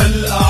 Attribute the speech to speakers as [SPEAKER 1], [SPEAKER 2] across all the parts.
[SPEAKER 1] الأرض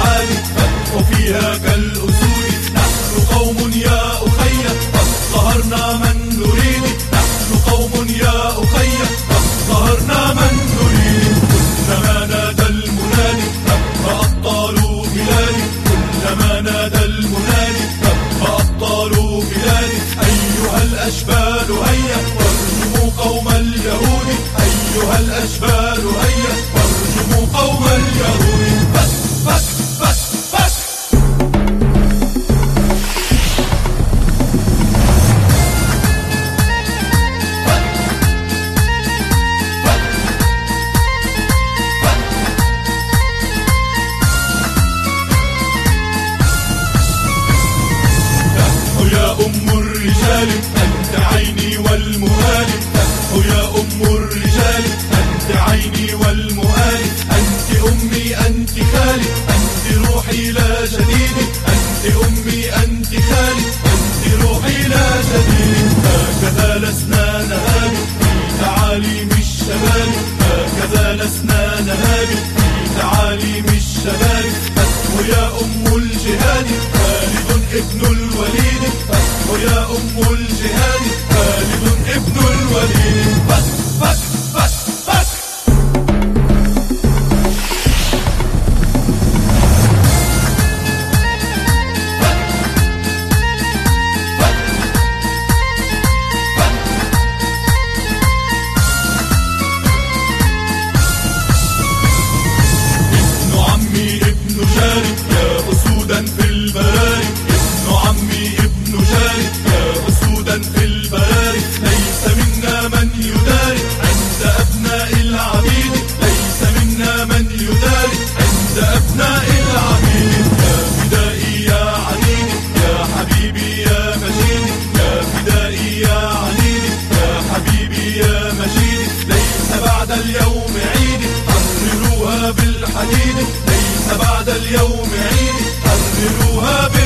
[SPEAKER 1] الرجال أنت عيني والمؤال يا أم الرجال أنت عيني والمؤال أنت أمي أنت خالي. أنت روحي لا جديد أنت أمي أنت خالي. أنت روحي لا جديد هكذا لسنا نهاب في تعاليم الشباب. هكذا لسنا نهاب في تعاليم الشباب. ويا أم الجهاد. خالد ابن بالحديد ليس بعد اليوم عيد. حرروها بالحديد